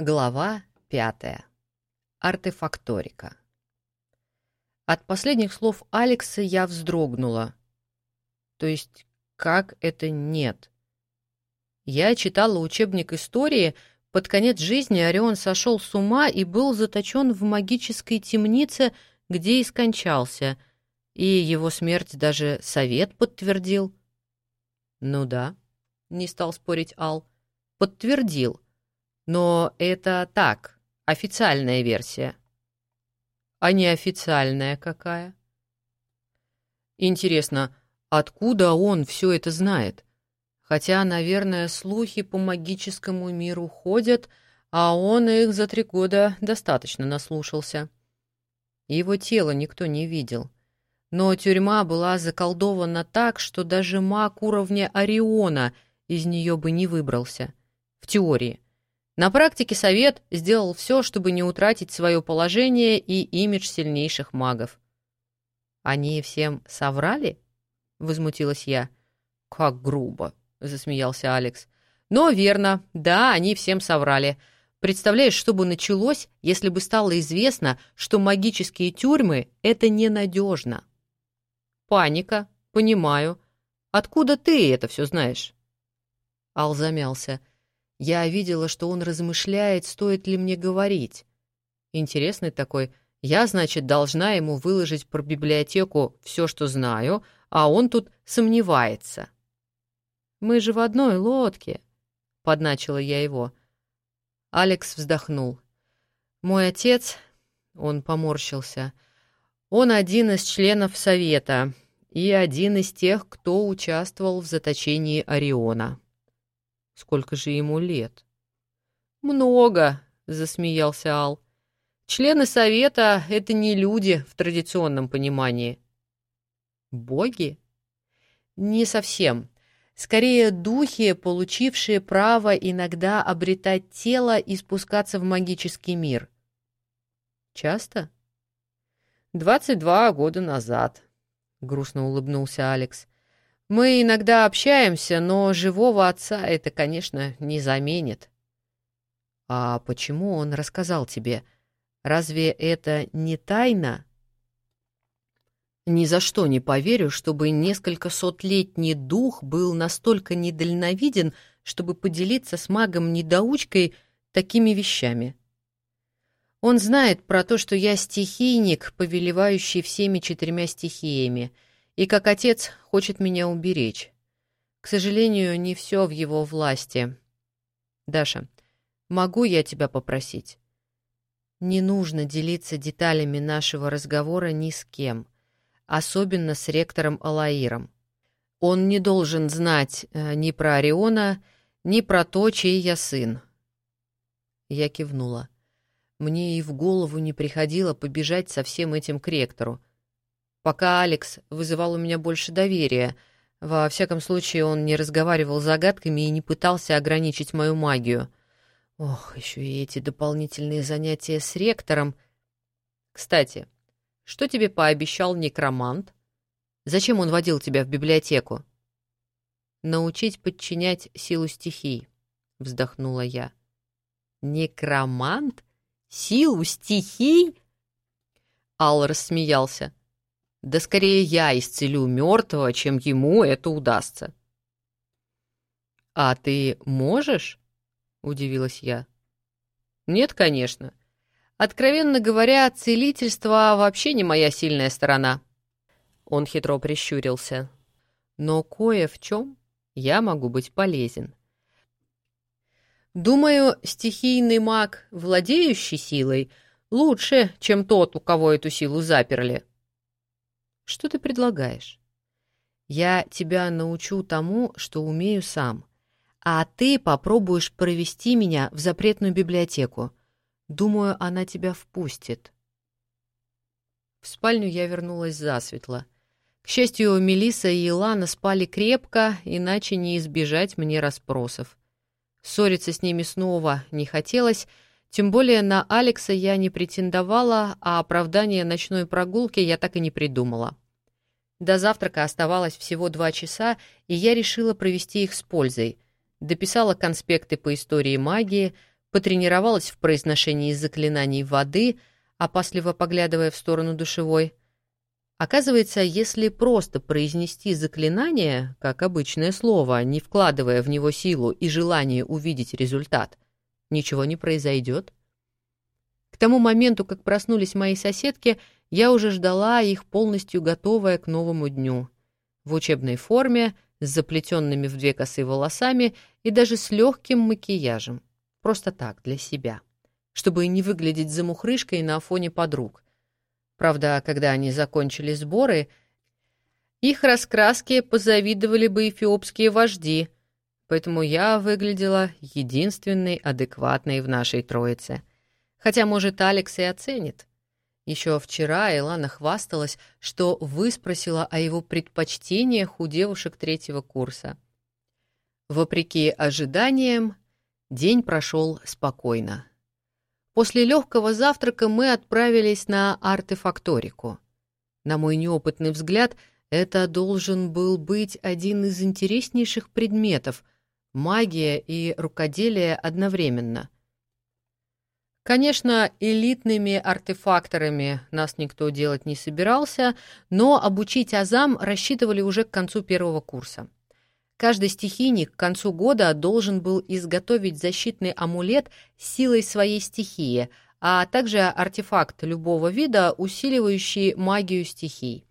Глава пятая. Артефакторика. От последних слов Алекса я вздрогнула. То есть, как это нет? Я читала учебник истории, под конец жизни Орион сошел с ума и был заточен в магической темнице, где и скончался, и его смерть даже совет подтвердил. Ну да, не стал спорить Ал, подтвердил — но это так, официальная версия. А неофициальная какая? Интересно, откуда он все это знает? Хотя, наверное, слухи по магическому миру ходят, а он их за три года достаточно наслушался. Его тело никто не видел. Но тюрьма была заколдована так, что даже маг уровня Ориона из нее бы не выбрался. В теории. На практике Совет сделал все, чтобы не утратить свое положение и имидж сильнейших магов. «Они всем соврали?» — возмутилась я. «Как грубо!» — засмеялся Алекс. «Но верно. Да, они всем соврали. Представляешь, что бы началось, если бы стало известно, что магические тюрьмы — это ненадежно?» «Паника. Понимаю. Откуда ты это все знаешь?» Ал замялся. Я видела, что он размышляет, стоит ли мне говорить. Интересный такой. Я, значит, должна ему выложить про библиотеку все, что знаю, а он тут сомневается. «Мы же в одной лодке», — подначила я его. Алекс вздохнул. «Мой отец...» — он поморщился. «Он один из членов Совета и один из тех, кто участвовал в заточении Ориона». Сколько же ему лет? Много, засмеялся Ал. Члены совета — это не люди в традиционном понимании. Боги? Не совсем. Скорее, духи, получившие право иногда обретать тело и спускаться в магический мир. Часто? «Двадцать два года назад», — грустно улыбнулся Алекс. Мы иногда общаемся, но живого отца это, конечно, не заменит. А почему он рассказал тебе? Разве это не тайна? Ни за что не поверю, чтобы несколько сотлетний дух был настолько недальновиден, чтобы поделиться с магом-недоучкой такими вещами. Он знает про то, что я стихийник, повелевающий всеми четырьмя стихиями — и как отец хочет меня уберечь. К сожалению, не все в его власти. Даша, могу я тебя попросить? Не нужно делиться деталями нашего разговора ни с кем, особенно с ректором Алаиром. Он не должен знать э, ни про Ориона, ни про то, чей я сын. Я кивнула. Мне и в голову не приходило побежать со всем этим к ректору пока Алекс вызывал у меня больше доверия. Во всяком случае, он не разговаривал загадками и не пытался ограничить мою магию. Ох, еще и эти дополнительные занятия с ректором. Кстати, что тебе пообещал некромант? Зачем он водил тебя в библиотеку? Научить подчинять силу стихий, вздохнула я. Некромант? Силу стихий? Ал рассмеялся. Да скорее я исцелю мертвого, чем ему это удастся. «А ты можешь?» — удивилась я. «Нет, конечно. Откровенно говоря, целительство вообще не моя сильная сторона». Он хитро прищурился. «Но кое в чем я могу быть полезен. Думаю, стихийный маг, владеющий силой, лучше, чем тот, у кого эту силу заперли. Что ты предлагаешь? Я тебя научу тому, что умею сам, а ты попробуешь провести меня в запретную библиотеку. Думаю, она тебя впустит. В спальню я вернулась засветло. К счастью, Мелиса и Илана спали крепко, иначе не избежать мне расспросов. Ссориться с ними снова не хотелось, тем более на Алекса я не претендовала, а оправдание ночной прогулки я так и не придумала. До завтрака оставалось всего два часа, и я решила провести их с пользой. Дописала конспекты по истории магии, потренировалась в произношении заклинаний воды, опасливо поглядывая в сторону душевой. Оказывается, если просто произнести заклинание, как обычное слово, не вкладывая в него силу и желание увидеть результат, ничего не произойдет. К тому моменту, как проснулись мои соседки, я уже ждала их полностью готовая к новому дню. В учебной форме, с заплетенными в две косы волосами и даже с легким макияжем. Просто так, для себя. Чтобы не выглядеть замухрышкой на фоне подруг. Правда, когда они закончили сборы, их раскраске позавидовали бы эфиопские вожди, поэтому я выглядела единственной адекватной в нашей троице. Хотя, может, Алекс и оценит. Еще вчера Элана хвасталась, что выспросила о его предпочтениях у девушек третьего курса. Вопреки ожиданиям, день прошел спокойно. После легкого завтрака мы отправились на артефакторику. На мой неопытный взгляд, это должен был быть один из интереснейших предметов — магия и рукоделие одновременно — Конечно, элитными артефакторами нас никто делать не собирался, но обучить азам рассчитывали уже к концу первого курса. Каждый стихийник к концу года должен был изготовить защитный амулет силой своей стихии, а также артефакт любого вида, усиливающий магию стихий.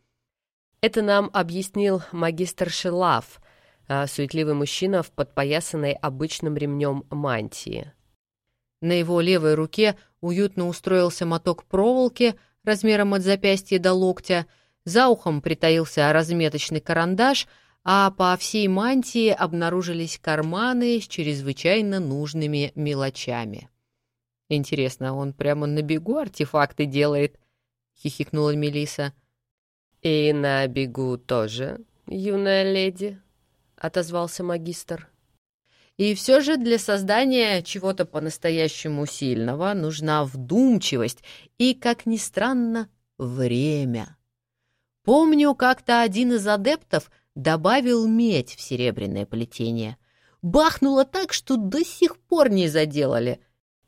Это нам объяснил магистр Шелав, а, суетливый мужчина в подпоясанной обычным ремнем мантии. На его левой руке уютно устроился моток проволоки размером от запястья до локтя, за ухом притаился разметочный карандаш, а по всей мантии обнаружились карманы с чрезвычайно нужными мелочами. «Интересно, он прямо на бегу артефакты делает?» — хихикнула Мелиса. «И на бегу тоже, юная леди», — отозвался магистр. И все же для создания чего-то по-настоящему сильного нужна вдумчивость и, как ни странно, время. Помню, как-то один из адептов добавил медь в серебряное плетение. Бахнуло так, что до сих пор не заделали.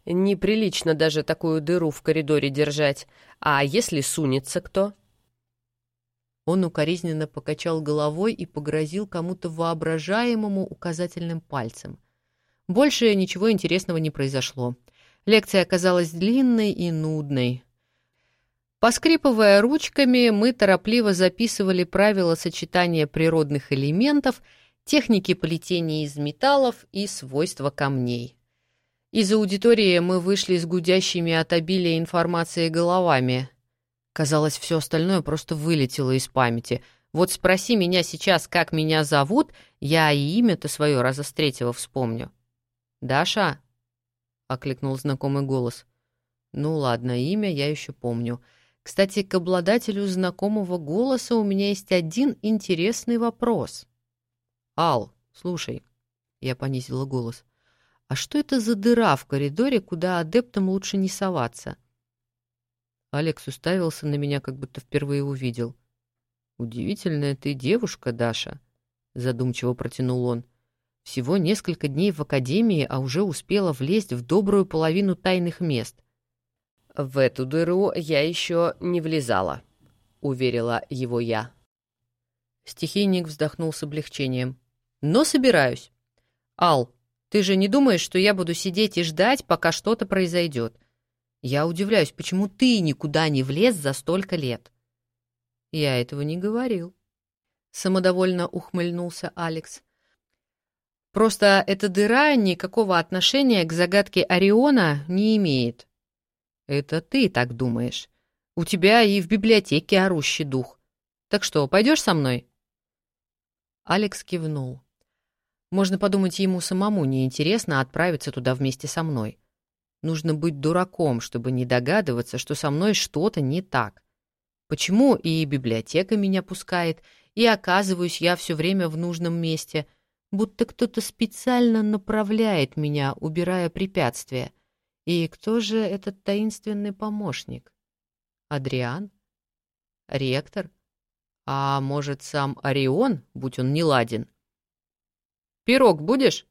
Неприлично даже такую дыру в коридоре держать. А если сунется кто? Он укоризненно покачал головой и погрозил кому-то воображаемому указательным пальцем. Больше ничего интересного не произошло. Лекция оказалась длинной и нудной. Поскрипывая ручками, мы торопливо записывали правила сочетания природных элементов, техники плетения из металлов и свойства камней. Из аудитории мы вышли с гудящими от обилия информации головами. Казалось, все остальное просто вылетело из памяти. Вот спроси меня сейчас, как меня зовут, я и имя-то свое раза с третьего вспомню. «Даша?» — окликнул знакомый голос. «Ну ладно, имя я еще помню. Кстати, к обладателю знакомого голоса у меня есть один интересный вопрос». «Ал, слушай», — я понизила голос, — «а что это за дыра в коридоре, куда адептам лучше не соваться?» Алекс уставился на меня, как будто впервые увидел. «Удивительная ты девушка, Даша», — задумчиво протянул он. «Всего несколько дней в академии, а уже успела влезть в добрую половину тайных мест». «В эту дыру я еще не влезала», — уверила его я. Стихийник вздохнул с облегчением. «Но собираюсь. Ал, ты же не думаешь, что я буду сидеть и ждать, пока что-то произойдет?» Я удивляюсь, почему ты никуда не влез за столько лет. Я этого не говорил. Самодовольно ухмыльнулся Алекс. Просто эта дыра никакого отношения к загадке Ориона не имеет. Это ты так думаешь. У тебя и в библиотеке орущий дух. Так что, пойдешь со мной? Алекс кивнул. Можно подумать, ему самому неинтересно отправиться туда вместе со мной. Нужно быть дураком, чтобы не догадываться, что со мной что-то не так. Почему и библиотека меня пускает, и оказываюсь я все время в нужном месте, будто кто-то специально направляет меня, убирая препятствия. И кто же этот таинственный помощник? Адриан? Ректор? А может, сам Орион, будь он неладен? «Пирог будешь?»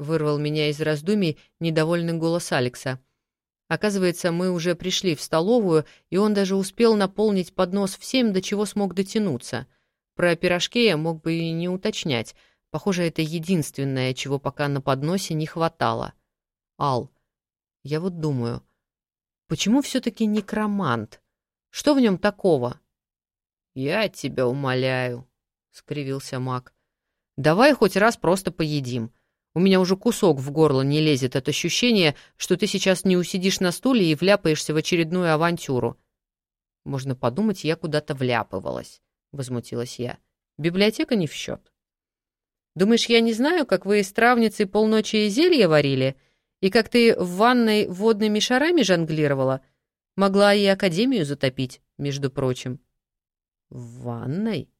Вырвал меня из раздумий недовольный голос Алекса. Оказывается, мы уже пришли в столовую, и он даже успел наполнить поднос всем, до чего смог дотянуться. Про пирожки я мог бы и не уточнять. Похоже, это единственное, чего пока на подносе не хватало. Ал, я вот думаю, почему все-таки некромант? Что в нем такого? «Я тебя умоляю», — скривился маг. «Давай хоть раз просто поедим. У меня уже кусок в горло не лезет от ощущения, что ты сейчас не усидишь на стуле и вляпаешься в очередную авантюру». «Можно подумать, я куда-то вляпывалась», — возмутилась я. «Библиотека не в счет». «Думаешь, я не знаю, как вы с травницей полночи зелья варили? И как ты в ванной водными шарами жонглировала? Могла и академию затопить, между прочим». «В ванной?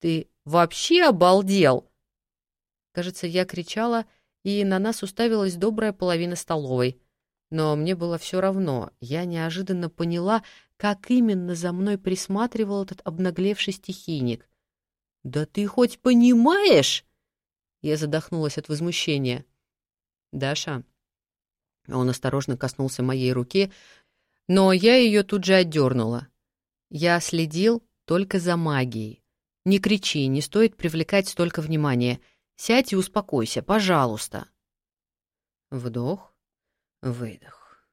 Ты вообще обалдел?» Кажется, я кричала, и на нас уставилась добрая половина столовой. Но мне было все равно. Я неожиданно поняла, как именно за мной присматривал этот обнаглевший стихийник. «Да ты хоть понимаешь?» Я задохнулась от возмущения. «Даша...» Он осторожно коснулся моей руки, но я ее тут же отдернула. Я следил только за магией. Не кричи, не стоит привлекать столько внимания. Сядь и успокойся, пожалуйста. Вдох, выдох.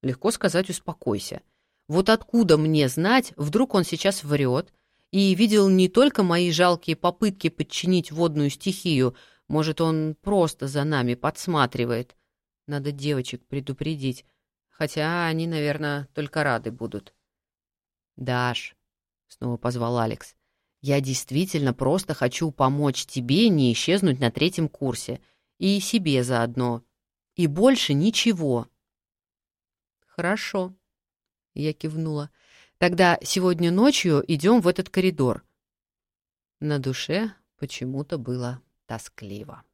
Легко сказать «успокойся». Вот откуда мне знать, вдруг он сейчас врет и видел не только мои жалкие попытки подчинить водную стихию, может, он просто за нами подсматривает. Надо девочек предупредить, хотя они, наверное, только рады будут. «Даш», — снова позвал Алекс. «Я действительно просто хочу помочь тебе не исчезнуть на третьем курсе. И себе заодно. И больше ничего». «Хорошо», — я кивнула. «Тогда сегодня ночью идем в этот коридор». На душе почему-то было тоскливо.